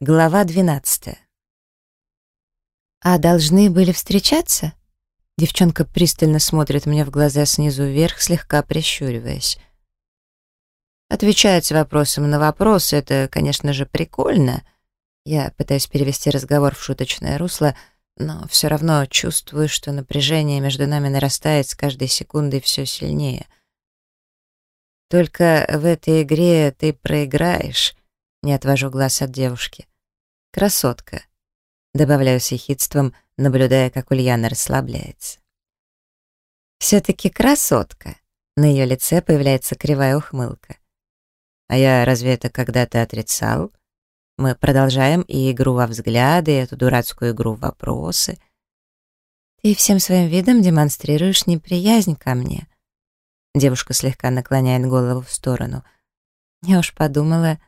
Глава 12. А должны были встречаться? Девчонка пристально смотрит мне в глаза снизу вверх, слегка прищуриваясь. Отвечать вопросом на вопрос — это, конечно же, прикольно. Я пытаюсь перевести разговор в шуточное русло, но все равно чувствую, что напряжение между нами нарастает с каждой секундой все сильнее. Только в этой игре ты проиграешь, не отвожу глаз от девушки. «Красотка», — добавляю с ехидством, наблюдая, как Ульяна расслабляется. «Все-таки красотка», — на ее лице появляется кривая ухмылка. «А я разве это когда-то отрицал?» Мы продолжаем и игру во взгляды, и эту дурацкую игру в вопросы. «Ты всем своим видом демонстрируешь неприязнь ко мне». Девушка слегка наклоняет голову в сторону. Я уж подумала,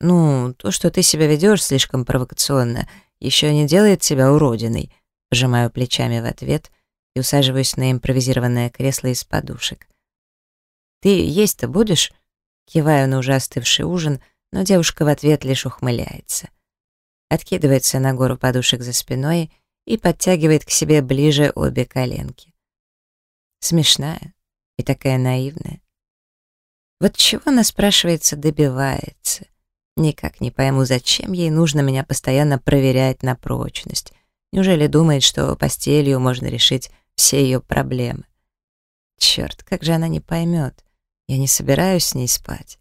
«Ну, то, что ты себя ведешь слишком провокационно, еще не делает тебя уродиной», пожимаю плечами в ответ и усаживаюсь на импровизированное кресло из подушек. «Ты есть-то будешь?» Киваю на уже остывший ужин, но девушка в ответ лишь ухмыляется. Откидывается на гору подушек за спиной и подтягивает к себе ближе обе коленки. Смешная и такая наивная. Вот чего она, спрашивается, добивается — Никак не пойму, зачем ей нужно меня постоянно проверять на прочность. Неужели думает, что постелью можно решить все ее проблемы? Черт, как же она не поймет. Я не собираюсь с ней спать.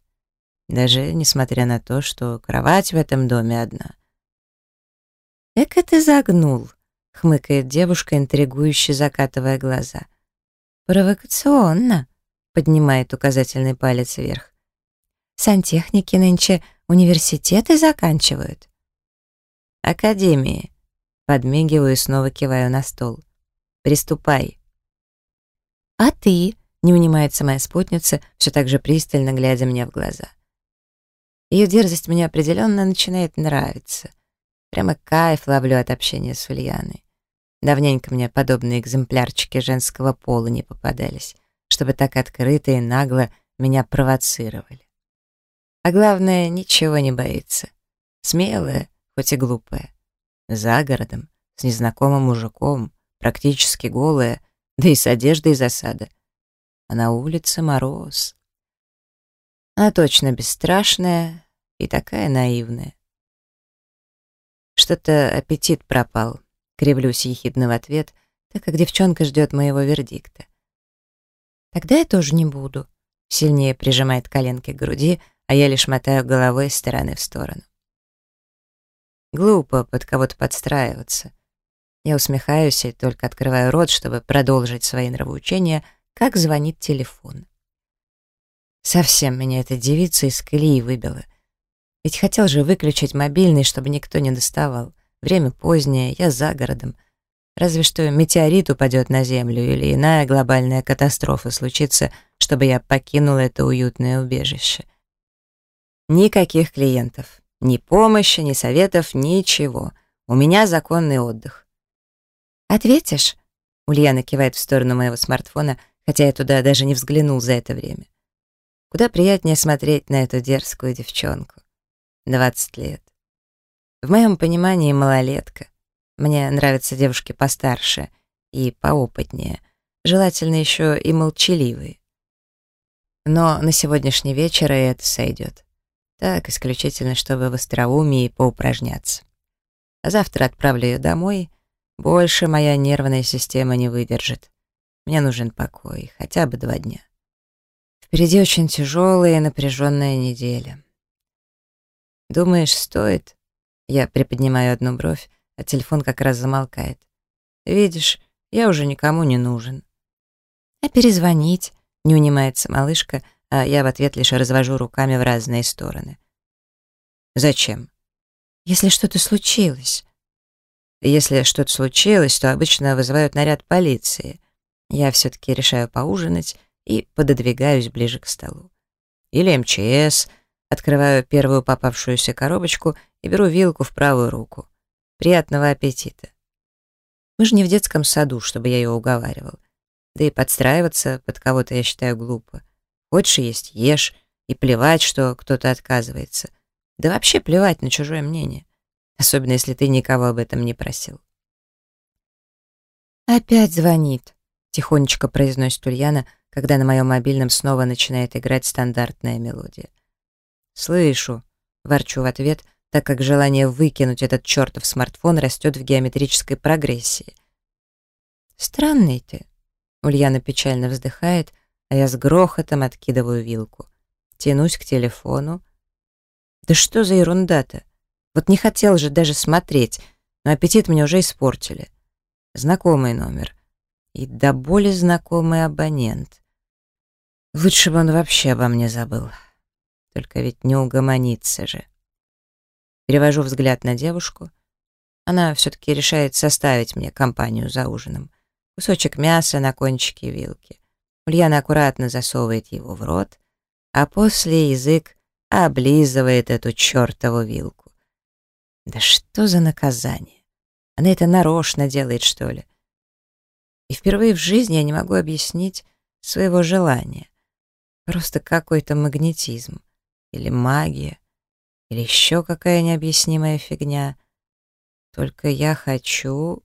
Даже несмотря на то, что кровать в этом доме одна. «Эка ты загнул», — хмыкает девушка, интригующе закатывая глаза. «Провокационно», — поднимает указательный палец вверх. «Сантехники нынче Университеты заканчивают. Академии. Подмигиваю и снова киваю на стол. Приступай. А ты? Не унимается моя спутница, все так же пристально глядя мне в глаза. Ее дерзость мне определенно начинает нравиться. Прямо кайф ловлю от общения с Ульяной. Давненько мне подобные экземплярчики женского пола не попадались, чтобы так открыто и нагло меня провоцировали. А главное, ничего не боится. Смелая, хоть и глупая. За городом, с незнакомым мужиком, практически голая, да и с одеждой засада. А на улице мороз. Она точно бесстрашная и такая наивная. Что-то аппетит пропал, кривлюсь ехидно в ответ, так как девчонка ждет моего вердикта. Тогда я тоже не буду. Сильнее прижимает коленки к груди, а я лишь мотаю головой из стороны в сторону. Глупо под кого-то подстраиваться. Я усмехаюсь и только открываю рот, чтобы продолжить свои нравоучения, как звонит телефон. Совсем меня эта девица из колеи выбила. Ведь хотел же выключить мобильный, чтобы никто не доставал. Время позднее, я за городом. Разве что метеорит упадет на Землю или иная глобальная катастрофа случится, чтобы я покинул это уютное убежище. Никаких клиентов. Ни помощи, ни советов, ничего. У меня законный отдых. «Ответишь?» Ульяна кивает в сторону моего смартфона, хотя я туда даже не взглянул за это время. Куда приятнее смотреть на эту дерзкую девчонку. 20 лет. В моем понимании малолетка. Мне нравятся девушки постарше и поопытнее, желательно еще и молчаливые. Но на сегодняшний вечер и это сойдет. Так, исключительно, чтобы в остроумии поупражняться. А завтра отправлю ее домой. Больше моя нервная система не выдержит. Мне нужен покой, хотя бы два дня. Впереди очень тяжелая и напряженная неделя. Думаешь, стоит? Я приподнимаю одну бровь, а телефон как раз замолкает. Видишь, я уже никому не нужен. А перезвонить? Не унимается малышка, а я в ответ лишь развожу руками в разные стороны. «Зачем?» «Если что-то случилось». «Если что-то случилось, то обычно вызывают наряд полиции. Я все-таки решаю поужинать и пододвигаюсь ближе к столу. Или МЧС, открываю первую попавшуюся коробочку и беру вилку в правую руку. Приятного аппетита. Мы же не в детском саду, чтобы я ее уговаривал. Да и подстраиваться под кого-то я считаю глупо. Хочешь есть — ешь, и плевать, что кто-то отказывается. Да вообще плевать на чужое мнение. особенно если ты никого об этом не просил. «Опять звонит», — тихонечко произносит Ульяна, когда на моем мобильном снова начинает играть стандартная мелодия. «Слышу», — ворчу в ответ, так как желание выкинуть этот чертов смартфон растет в геометрической прогрессии. «Странный ты», — Ульяна печально вздыхает, а я с грохотом откидываю вилку. Тянусь к телефону. «Да что за ерунда-то? Вот не хотел же даже смотреть, но аппетит мне уже испортили». Знакомый номер. И до боли знакомый абонент. Лучше бы он вообще обо мне забыл. Только ведь не угомонится же. Перевожу взгляд на девушку. Она все-таки решает составить мне компанию за ужином. Кусочек мяса на кончике вилки. Ульяна аккуратно засовывает его в рот, а после язык облизывает эту чертову вилку. Да что за наказание? Она это нарочно делает, что ли? И впервые в жизни я не могу объяснить своего желания. Просто какой-то магнетизм. Или магия. Или еще какая необъяснимая фигня. Только я хочу...